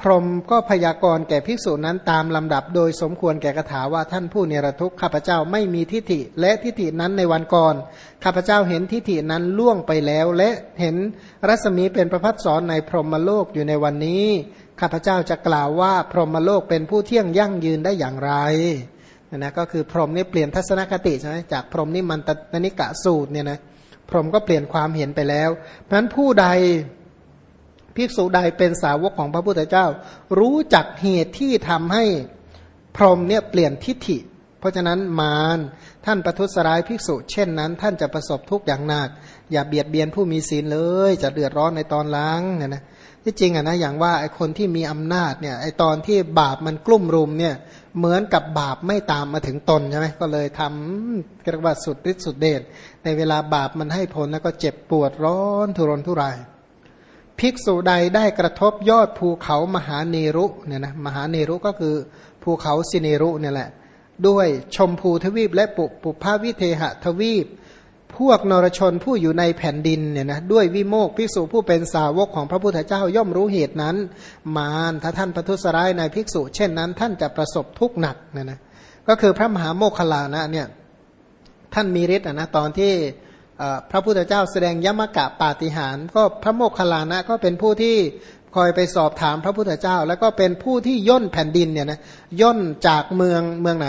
พรหมก็พยากรณ์แก่ภิกษุนั้นตามลำดับโดยสมควรแก่คาถาว่าท่านผู้เนรทุกข์ข้าพเจ้าไม่มีทิฏฐิ และทิฏฐินั้นในวันก่อนข้าพเจ้าเห็นทิฏฐินั้นล่วงไปแล้ว และเห็นรัศมีเป็นประพัดสอนในพรหมโลกอยู่ในวันนี้ข้าพเจ้าจะกล่าวว่าพรหมโลกเป็นผู้เที่ยงยั่งยืนได้อย่างไรนะก็คือพรหมนี่เปลี่ยนทัศนคติใช่ไหมจากพรหมนี่มันตนิกะสูตรเนี่ยนะพรหมก็เปลี่ยนความเห็นไปแล้วเพราะฉะนั้นผู้ใด ภิกษุใดเป็นสาวกของพระพุทธเจ้า รู้จักเหตุที่ทำให้พรหมเนี่ยเปลี่ยนทิฏฐิ เพราะฉะนั้นมารท่านประทุษร้ายภิกษุ เช่นนั้น ท่านจะประสบทุกข์อย่างหนัก อย่าเบียดเบียนผู้มีศีลเลย จะเดือดร้อนในตอนล้างเนี่ยนะที่จริงอะนะอย่างว่าไอคนที่มีอำนาจเนี่ยไอตอนที่บาปมันกลุ่มรุมเนี่ยเหมือนกับบาปไม่ตามมาถึงตนใช่ไหมก็เลยทำเรียกว่าสุดฤทธิ์สุดเดชในเวลาบาปมันให้ผลแล้วก็เจ็บปวดร้อนทุรนทุราย ภิกษุใดได้กระทบยอดภูเขามหาเนรุเนี่ยนะมหาเนรุก็คือภูเขาสิเนรุเนี่ยแหละ ด้วยชมพูทวีปและปุปุภาวิเทหทวีป พวกนรชนผู้อยู่ในแผ่นดินเนี่ยนะด้วยวิโมกภิกษุผู้เป็นสาวกของพระพุทธเจ้าย่อมรู้เหตุนั้น มารถ้าท่านประทุษร้ายในภิกษุ เช่นนั้น ท่านจะประสบทุกข์หนักเนี่ยนะก็คือพระมหาโมคคลานะเนี่ยท่านมีฤทธิ์นะตอนที่ พระพุทธเจ้าแสดงยมกะปาฏิหารก็พระโมคคัลลานะก็เป็นผู้ที่คอยไปสอบถามพระพุทธเจ้า แล้วก็เป็นผู้ที่ย่นแผ่นดินเนี่ยนะย่นจากเมืองเมืองไหน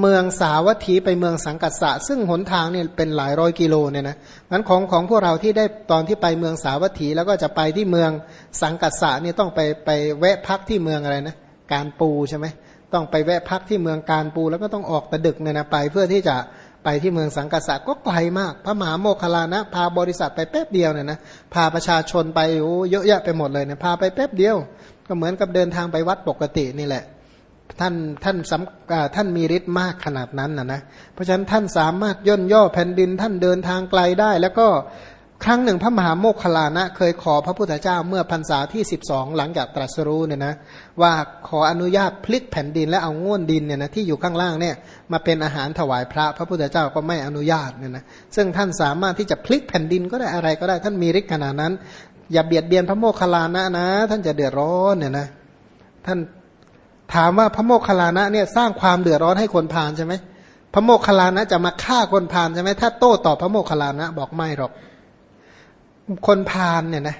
เมืองสาวัตถีไปเมืองสังกัสสะ ซึ่งหนทางเนี่ยเป็นหลายร้อยกิโลเนี่ยนะนั้นของของพวกเราที่ได้ตอนที่ไปเมืองสาวัตถีแล้วก็จะไปที่เมืองสังกัสสะเนี่ยต้องไปไปแวะพักที่เมืองอะไรนะการปูใช่ไหมต้องไปแวะพักที่เมืองการปูแล้วก็ต้องออกตะดึกเนี่ยนะไปเพื่อที่จะ ไปที่เมืองสังกัสสะก็ไกลมาก พระมหาโมคคลานะ พาบริษัทไปแป๊บเดียวเนี่ยนะพาประชาชนไปโอ้เยอะแยะไปหมดเลยเนี่ยพาไปแป๊บเดียว ก็เหมือนกับเดินทางไปวัดปกตินี่แหละ ท่านท่านท่านมีฤทธิ์มากขนาดนั้นนะนะเพราะฉะนั้นท่านสามารถย่นย่อแผ่นดินท่านเดินทางไกลได้ แล้วก็ ครั้งหนึ่งพระมหาโมคคลานะ เคยขอพระพุทธเจ้าเมื่อพรรษาที่ 12 หลังจากตรัสรู้เนี่ยนะว่าขออนุญาตพลิกแผ่นดินและเอาง่วนดินเนี่ยนะที่อยู่ข้างล่างเนี่ยมาเป็นอาหารถวายพระพระพุทธเจ้าก็ไม่อนุญาตเนี่ยนะซึ่งท่านสามารถที่จะพลิกแผ่นดินก็ได้อะไรก็ได้ท่านมีฤทธิ์ขนาดนั้น อย่าเบียดเบียนพระโมคคลานะนะ ท่านจะเดือดร้อนเนี่ยนะท่านถามว่าพระโมคคลานะเนี่ยสร้างความเดือดร้อนให้คนพานใช่ไหมพระโมคคลานะจะมาฆ่าคนพานใช่ไหมถ้าโต้ตอบพระโมคคลานะบอกไม่หรอก คนพาลเนี่ยนะ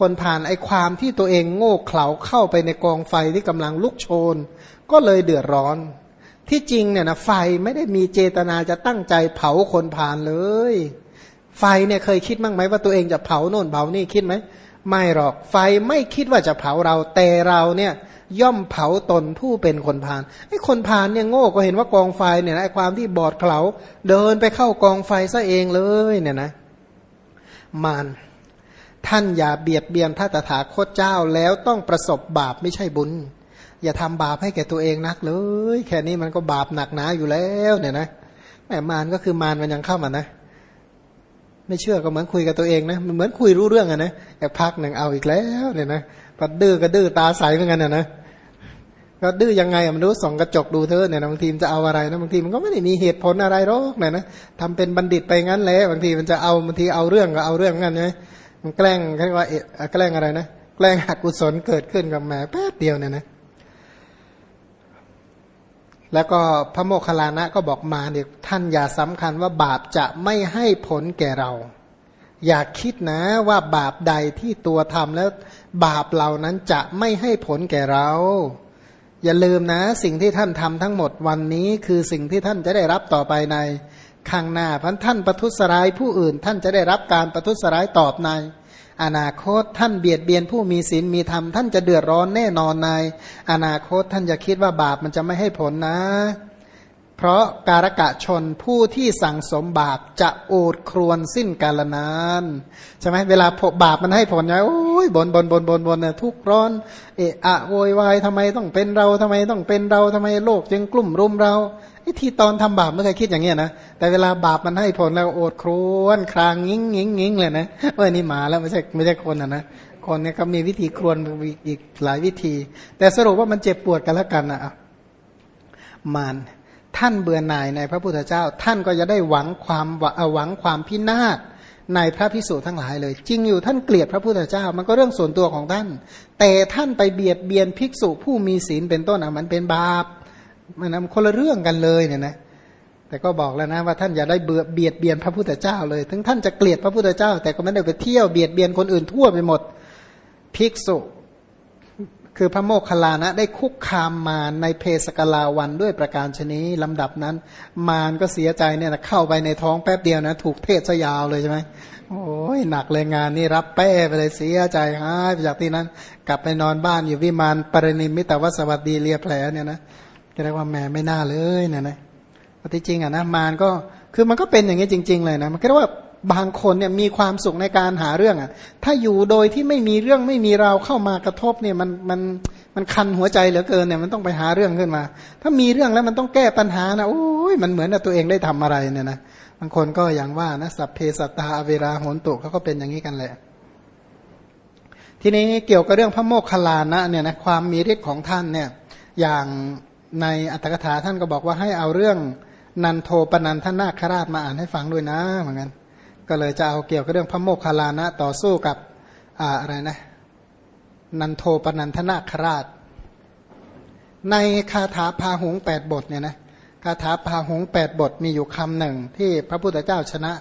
คนพาลไอความที่ตัวเองโง่เขลาเข้าไปในกองไฟที่กำลังลุกโชน ก็เลยเดือดร้อน ที่จริงเนี่ยนะไฟไม่ได้มีเจตนาจะตั้งใจเผาคนพาลเลย ไฟเนี่ยเคยคิดมั้งไหมว่าตัวเองจะเผาโน่นเผานี่คิดไหมไม่หรอกไฟไม่คิดว่าจะเผาเราแต่เราเนี่ยย่อมเผาตนผู้เป็นคนพาลไอ้คนพาลเนี่ยโง่ก็เห็นว่ากองไฟเนี่ยนะไอ้ความที่บอดเขลาเดินไปเข้ากองไฟซะเองเลยเนี่ยนะ มารท่านอย่าเบียดเบียนพระตถาคตเจ้าแล้วต้องประสบบาปไม่ใช่บุญ อย่าทำบาปให้แก่ตัวเองนักเลย แค่นี้มันก็บาปหนักหนาอยู่แล้วเนี่ยนะแม่มารก็คือมารมันยังเข้ามานะ ไม่เชื่อก็เหมือนคุยกับตัวเองนะมันเหมือนคุยรู้เรื่องอะนะแต่พักหนึ่งเอาอีกแล้วเนี่ยนะปัดดื้อก็ดื้อตาใสเหมือนกันนะนะ ก็ดื้อยังไงมันรู้ส่องกระจกดูเธอเนี่ยบางทีมันจะเอาอะไรนะบางทีมันก็ไม่ได้มีเหตุผลอะไรหรอกเนี่ยนะทำเป็นบัณฑิตไปงั้นแหละบางทีมันจะเอาบางทีเอาเรื่องก็เอาเรื่องงั้นไงมันแกล้งเรียกว่าแกล้งอะไรนะแกล้งหักกุศลเกิดขึ้นกับแม่แป๊บเดียวเนี่ยนะแล้วก็พระโมคคัลลานะก็บอกมาเนี่ยท่านอย่าสำคัญว่าบาปจะไม่ให้ผลแก่เรา อย่าคิดนะว่าบาปใดที่ตัวทำแล้วบาปเหล่านั้นจะไม่ให้ผลแก่เรา อย่าลืมนะ สิ่งที่ท่านทำทั้งหมดวันนี้คือสิ่งที่ท่านจะได้รับต่อไปในข้างหน้าพันท่านประทุษร้ายผู้อื่น ท่านจะได้รับการประทุษร้ายตอบใน อนาคตท่านเบียดเบียนผู้มีศีลมีธรรมท่านจะเดือดร้อนแน่นอนใน อนาคตท่านจะคิดว่าบาปมันจะไม่ให้ผลนะ เพราะการกะชนผู้ที่สั่งสมบาปจะโอดครวนสิ้นกาลนานใช่ไหมเวลาบาปมันให้ผลไงโอ้ยบนบนบนบนบนเนี่ยทุกร้อนเอะอะโวยวายทำไมต้องเป็นเราทำไมต้องเป็นเราทำไมโลกจึงกลุ่มรุมเราไอ้ที่ตอนทำบาปไม่เคยคิดอย่างเงี้ยนะแต่เวลาบาปมันให้ผลแล้วโอดครวนครางงิ้งงิ้งงิ้งเลยนะเออนี่หมาแล้วไม่ใช่ไม่ใช่คนอะนะคนเนี่ยก็มีวิธีครวนอีกหลายวิธี แต่สรุปว่ามันเจ็บปวดกันแล้วกันอะมาน ท่านเบื่อหน่ายในพระพุทธเจ้า ท่านก็จะได้หวังความหวังความพินาศในพระพิสุทั้งหลายเลย จริงอยู่ท่านเกลียดพระพุทธเจ้า มันก็เรื่องส่วนตัวของท่าน แต่ท่านไปเบียดเบียนภิกษุผู้มีศีลเป็นต้นอะมันเป็นบาปมันนคนละเรื่องกันเลยเนี่ยนะแต่ก็บอกแล้วนะว่าท่านอย่าได้เบื่อเบียดเบียนพระพุทธเจ้าเลย ถึงท่านจะเกลียดพระพุทธเจ้า แต่ก็ไม่ได้ไปเที่ยวเบียดเบียนคนอื่นทั่วไปหมด ภิกษุ คือพระโมคคัลลานะได้คุกคามมารในเพสกลาวันด้วยประการชนี้ลำดับนั้น มารก็เสียใจเนี่ยนะเข้าไปในท้องแป๊บเดียวนะ ถูกเทศยาวเลยใช่ไหมโอ้ยหนักเลยงานนี่รับแป้ไปเลยเสียใจหายไปจากที่นั้น กลับไปนอนบ้านอยู่วิมานปรินิมิตวสวัสดีเรียแผลเนี่ยนะเรียกว่าแม่ไม่น่าเลยเนี่ยนะที่จริงอะนะมารก็คือมันก็เป็นอย่างนี้จริง ๆ เลยนะมันก็เรียกว่า บางคนเนี่ยมีความสุขในการหาเรื่องอะ ถ้าอยู่โดยที่ไม่มีเรื่องไม่มีเราเข้ามากระทบเนี่ยมันมันมันคันหัวใจเหลือเกินเนี่ยมันต้องไปหาเรื่องขึ้นมา ถ้ามีเรื่องแล้วมันต้องแก้ปัญหานะโอ้ยมันเหมือนตัวเองได้ทำอะไรเนี่ยนะบางคนก็อย่างว่านะสัพเพสัตตาเวราโหนตุเขาก็เป็นอย่างนี้กันแหละ ทีนี้เกี่ยวกับเรื่องพระโมคคัลลานะเนี่ยนะความมีฤทธิ์ของท่านเนี่ยอย่างในอัตถกถาท่านก็บอกว่าให้เอาเรื่องนันโทปนันทนาคราชมาอ่านให้ฟังด้วยนะเหมือนกัน ก็เลยจะเอาเกี่ยวกับเรื่องพระโมคคัลลานะต่อสู้กับอ่าอะไรนะนันโทปนันทนาคราช ในคาถาพาหงแปดบทเนี่ยนะคาถาพาหงแปดบทมีอยู่คำหนึ่ง ที่พระพุทธเจ้าชนะ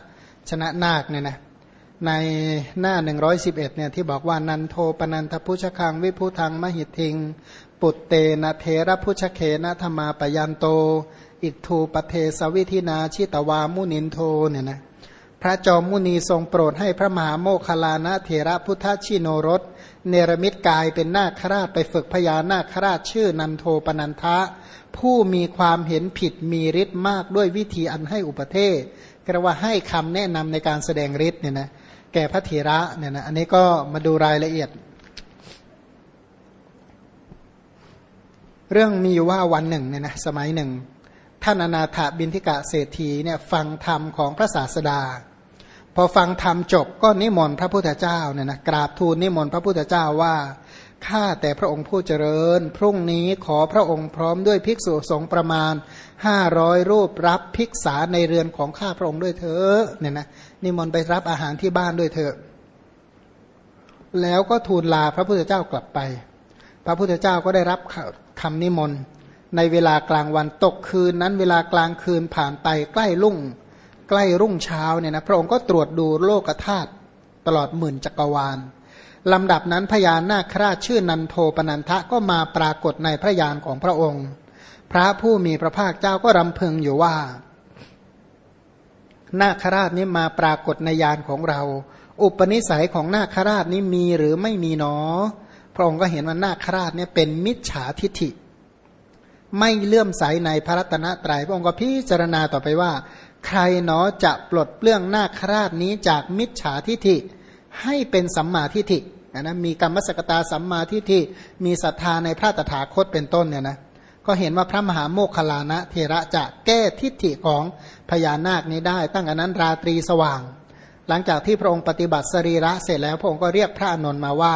ชนะนาคเนี่ยนะในหน้าหนึ่งร้อยสิบเอ็ดเนี่ยที่บอกว่านันโทปนันทพุชคัง วิพุทังมหิทิง ปุตเตนะเถระภุชเคนะทมาปยันโต อิทธูปเทสวิธินาชิตวามุนินโทเนี่ยนะ พระจอมมุนีทรงโปรดให้พระมหาโมคคัลลานะเถระพุทธชิโนรส เนรมิตกายเป็นนาคราชไปฝึกพญานาคราชชื่อนันโทปนันทะ ผู้มีความเห็นผิดมีฤทธิ์มากด้วยวิธีอันให้อุปเทศกระว่าให้คำแนะนำในการแสดงฤทธิ์เนี่ยนะแก่พระเถระเนี่ยนะอันนี้ก็มาดูรายละเอียด เรื่องมีว่าวันหนึ่งเนี่ยนะสมัยหนึ่ง ท่านอนาถบินทิกะเศรษฐีเนี่ยฟังธรรมของพระศาสดา พอฟังธรรมจบก็นิมนต์พระพุทธเจ้าเนี่ยนะกราบทูลนิมนต์พระพุทธเจ้าว่าข้าแต่พระองค์ผู้เจริญ พรุ่งนี้ขอพระองค์พร้อมด้วยภิกษุสงฆ์ประมาณห้าร้อยรูปรับภิกษาในเรือนของข้าพระองค์ด้วยเถอะเนี่ยนะนิมนต์ไปรับอาหารที่บ้านด้วยเถอะแล้วก็ทูลลาพระพุทธเจ้ากลับไป พระพุทธเจ้าก็ได้รับคำนิมนต์ในเวลากลางวันตกคืนนั้นเวลากลางคืนผ่านไปใกล้ลุ่ง ใกล้รุ่งเช้าเนี่ยนะพระองค์ก็ตรวจดูโลกธาตุตลอดหมื่นจักรวาลลำดับนั้นพญานาคราชชื่อนันโทปนันทะก็มาปรากฏในพระยานของพระองค์ พระผู้มีพระภาคเจ้าก็รำพึงอยู่ว่า นาคราชนี้มาปรากฏในยานของเรา อุปนิสัยของนาคราชนี้มีหรือไม่มีหนอ พระองค์ก็เห็นว่านาคราชเนี่ยเป็นมิจฉาทิฐิ ไม่เลื่อมใสในพระรัตนตรยัยพระองค์ก็พิจารณาต่อไปว่า ใครหนอจะปลดเปลื้องนาคราชนี้จากมิจฉาทิฐิให้เป็นสัมมาทิฏฐินะมีกรรมสกตาสัมมาทิฏฐิมีศรัทธาในพระตถาคตเป็นต้นเนี่ยนะก็เห็นว่าพระมหาโมคคลานะเทระจะแก้ทิฏฐิของพญานาคนี้ได้ ตั้งแต่นั้นราตรีสว่าง หลังจากที่พระองค์ปฏิบัติสรีระเสร็จแล้วพระองค์ก็เรียกพระอนนท์มาว่า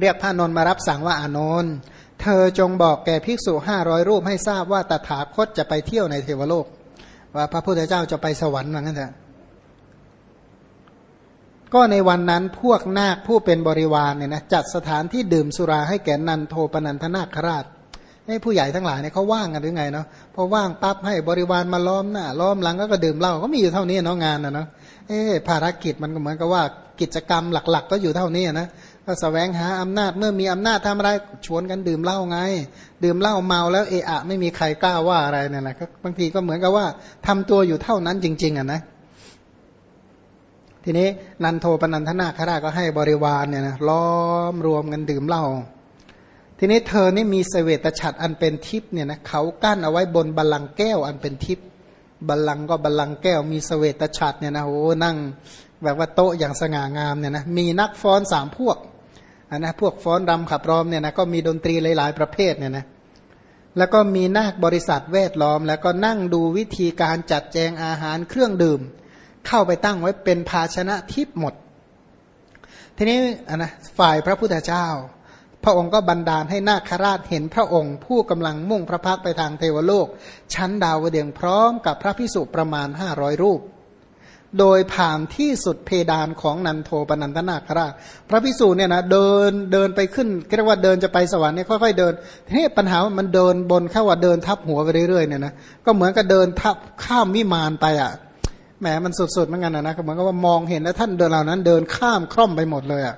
เรียกพระอนนท์มารับสั่งว่าอานนท์ เธอจงบอกแก่ภิกษุห้าร้อยรูปให้ทราบว่าตถาคตจะไปเที่ยวในเทวโลก ว่าพระพุทธเจ้าจะไปสวรรค์เหมือนกันเถอะก็ในวันนั้นพวกนาคผู้เป็นบริวารเนี่ยนะจัดสถานที่ดื่มสุราให้แก่นันโทปนันทนาคราชให้ผู้ใหญ่ทั้งหลายเนี่ยเขาว่างกันหรือไงเนาะพอว่างปั๊บให้บริวารมาล้อมหน้าล้อมหลังก็ดื่มเหล้าก็มีอยู่เท่านี้เนาะงานนะเนาะเออภารกิจมันก็เหมือนกับว่ากิจกรรมหลัก ๆ ก็อยู่เท่านี้นะ ก็สแสวงหาอำนาจเมื่อมีอำนาจทำอะไรชวนกันดื่มเหล้าไง ดื่มเหล้าเมาแล้วเอะอะ ไม่มีใครกล้าว่าอะไรเนี่ยนะก็บางทีก็เหมือนกับว่าทำตัวอยู่เท่านั้นจริง ๆอะนะทีนี้นันโทปนันทนาคราก็ให้บริวารเนี่ยนะล้อมรวมกันดื่มเหล้าทีนี้เธอนี่มีเสวตฉัตรอันเป็นทิพย์เนี่ยนะเขากั้นเอาไว้บนบัลลังก์แก้วอันเป็นทิพย์บัลลังก์ก็บัลลังก์แก้ว มีเสวตฉัตรเนี่ยนะโอ้นั่งแบบว่าโต๊ะอย่างสง่างามเนี่ยนะมีนักฟ้อนสามพวก อันนะพวกฟ้อนรำขับร้องเนี่ยนะก็มีดนตรีหลาย ๆ ประเภทเนี่ยนะแล้วก็มีนาคบริษัทแวดล้อม แล้วก็นั่งดูวิธีการจัดแจงอาหารเครื่องดื่ม เข้าไปตั้งไว้เป็นภาชนะทิพย์หมด ทีนี้อันนะฝ่ายพระพุทธเจ้า พระองค์ก็บันดาลให้นาคราชเห็นพระองค์ ผู้กำลังมุ่งพระพักไปทางเทวโลก ชั้นดาวเดียงพร้อมกับพระพิสุประมาณห้าร้อยรูป โดยผ่านที่สุดเพดานของนันโทปนันทนาคราช พระพิสูจน์เนี่ยนะเดินเดินไปขึ้นเรียกว่าเดินจะไปสวรรค์เนี่ยค่อยๆเดินทีนี้ปัญหามันเดินบนแค่ว่าเดินทับหัวไปเรื่อยๆเนี่ยนะก็เหมือนกับเดินทับข้ามวิมานไปอะแหมมันสุดๆเหมือนกันนะนะเหมือนกับว่ามองเห็นแล้วท่านเดินเหล่านั้น เดินข้ามคร่อมไปหมดเลยอะ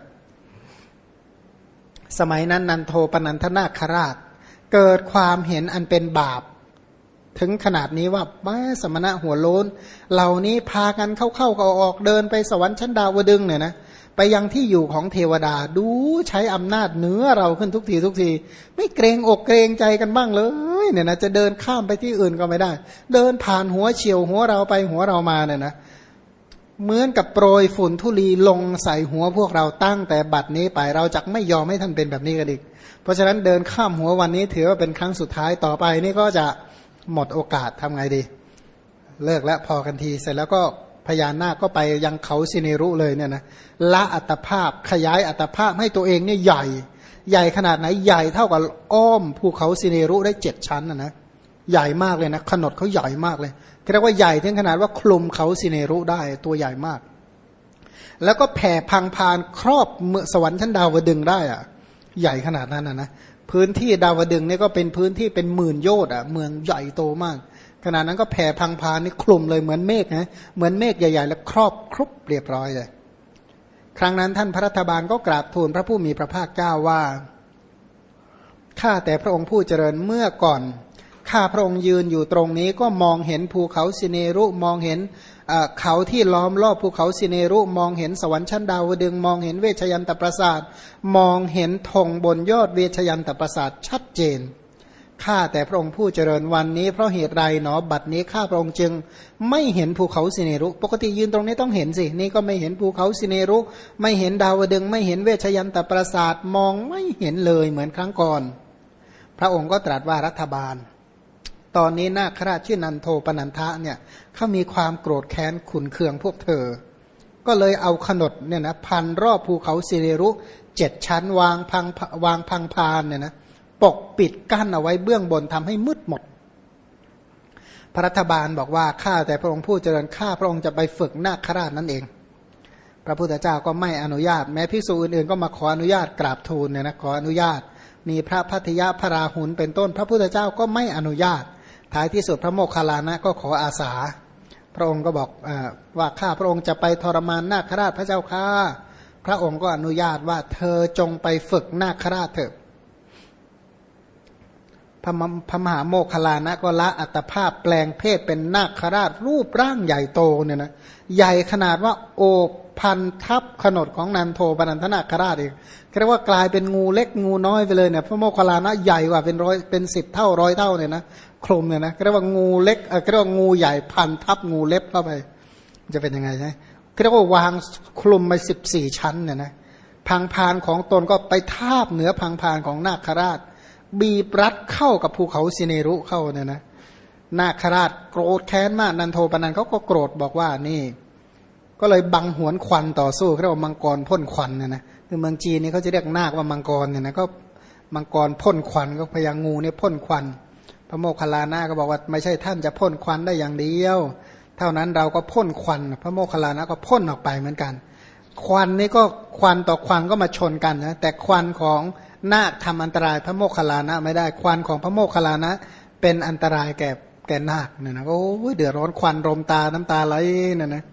สมัยนั้นนันโทปนันทนาคราช เกิดความเห็นอันเป็นบาป ถึงขนาดนี้ว่าแม่สมณะหัวโลนเหล่านี้พากันเข้าเข้าก็ออกเดินไปสวรรค์ชั้นดาวดึงเนี่ยนะไปยังที่อยู่ของเทวดาดูใช้อำนาจเหนือเราขึ้นทุกทีทุกที ไม่เกรงอกเกรงใจกันบ้างเลยเนี่ยนะจะเดินข้ามไปที่อื่นก็ไม่ได้ เดินผ่านหัวเฉียวหัวเราไปหัวเรามาเนี่ยนะเหมือนกับโปรยฝุ่นทุลีลงใส่หัวพวกเราตั้งแต่บัดนี้ไปเราจะไม่ยอมให้ท่านเป็นแบบนี้กันอีก เพราะฉะนั้นเดินข้ามหัววันนี้ถือว่าเป็นครั้งสุดท้ายต่อไปนี่ก็จะ หมดโอกาสทำไงดี เลิกแล้วพอกันที เสร็จแล้วก็พญานาคก็ไปยังเขาสิเนรุเลยเนี่ยนะละอัตภาพขยายอัตภาพให้ตัวเองเนี่ยใหญ่ ใหญ่ขนาดไหนใหญ่เท่ากับอ้อมภูเขาสิเนรุได้เจ็ดชั้นนะนะใหญ่มากเลยนะขนดเขาใหญ่มากเลยเรียกว่าใหญ่ถึงขนาดว่าคลุมเขาสิเนรุได้ตัวใหญ่มาก แล้วก็แผ่พังพานครอบเมือสวรรค์ชั้นดาวดึงได้อะใหญ่ขนาดนั้นนะนะ พื้นที่ดาวดึงเนี่ยก็เป็นพื้นที่เป็นหมื่นโยชน์อะเมืองใหญ่โตมาก ขณะนั้นก็แผ่พังพานนี่คลุมเลยเหมือนเมฆนะเหมือนเมฆใหญ่ๆ แล้วครอบครุบเรียบร้อยเลยครั้งนั้นท่านพระรัฐบาลก็กราบทูลพระผู้มีพระภาคเจ้าว่าข้าแต่พระองค์ผู้เจริญเมื่อก่อนข้าพระองค์ยืนอยู่ตรงนี้ก็มองเห็นภูเขาสิเนรุมองเห็น เขาที่ล้อมรอบภูเขาสิเนรุมองเห็นสวรรค์ชั้นดาวดึงมองเห็นเวชยันตประสาทมองเห็นธงบนยอดเวชยันตประสาทชัดเจนข้าแต่พระองค์ผู้เจริญวันนี้เพราะเหตุไรเนาะบัดนี้ข้าพระองค์จึงไม่เห็นภูเขาสิเนรุ ปกติยืนตรงนี้ต้องเห็นสินี่ก็ไม่เห็นภูเขาสิเนรุ ไม่เห็นดาวดึงไม่เห็นเวชยันตประสาทมองไม่เห็นเลยเหมือนครั้งก่อน พระองค์ก็ตรัสว่ารัฐบาล ตอนนี้นาคราชชื่อนันโทปนันทะเนี่ยเขามีความโกรธแค้นขุนเคืองพวกเธอ ก็เลยเอาขนดเนี่ยนะพันรอบภูเขาสิเรรุเจ็ดชั้นวางพังวางพังพานเนี่ยนะปกปิดกั้นเอาไว้เบื้องบนทำให้มืดหมด พระรัฐบาลบอกว่าข้าแต่พระองค์ผู้เจริญข้าพระองค์จะไปฝึกนาคราชนั่นเอง พระพุทธเจ้าก็ไม่อนุญาต แม้พิสูจอื่นๆก็มาขออนุญาตกราบทูลเนี่ยนะขออนุญาตมีพระพัทยาพระราหุลเป็นต้น พระพุทธเจ้าก็ไม่อนุญาต ท้ายที่สุดพระโมคคัลลานะก็ขออาสา พระองค์ก็บอกอว่าข้าพระองค์จะไปทรมานนาคราชพระเจ้าข้าพระองค์ก็อนุญาตว่าเธอจงไปฝึกนาคราชเถอะ พระพระมหาโมคลานะก็ละอัตภาพแปลงเพศเป็นนาคราชรูปร่างใหญ่โตเนี่ยนะใหญ่ขนาดว่าโอพันทับขนดของนันโทปนันทนาคราชเองเรียกว่ากลายเป็นงูเล็กงูน้อยไปเลยเนี่ยพระโมคคัลลานะใหญ่กว่าเป็นร้อยเป็นสิบเท่าร้อยเท่าเนี่ยนะคลุมเนี่ยนะเรียกว่างูเล็กเรียกว่างูใหญ่พันทับงูเล็บเข้าไป จะเป็นยังไงใช่เรียกว่าวางคลุมไปสิบสี่ชั้นเนี่ยนะพังพานของตนก็ไปทาบเหนือพังพานของนาคราช บีบรัดเข้ากับภูเขาสิเนรุเข้าเนี่ยนะนาคราชโกรธแค้นมากนันโทปนันเขาก็โกรธบอกว่านี่ ก็เลยบังหวนควันต่อสู้เรียกว่ามังกรพ่นควันเนี่ยนะคือเมืองจีนนี่เขาจะเรียกนาคว่ามังกรเนี่ยนะก็มังกรพ่นควันก็พยางงูเนี่ยพ่นควัน พระโมคคัลลานะก็บอกว่าไม่ใช่ท่านจะพ่นควันได้อย่างเดียว เท่านั้นเราก็พ่นควัน พระโมคคัลลานะก็พ่นออกไปเหมือนกัน ควันนี่ก็ควันต่อควันก็มาชนกันนะแต่ควันของ นาคทำอันตรายพระโมคคัลลานะไม่ได้ควันของพระโมคคัลลานะ เป็นอันตรายแก่แก่นาคเนี่ยนะโอ้ยเดือดร้อนควันรมตาน้ำตาไหลเนี่ยนะ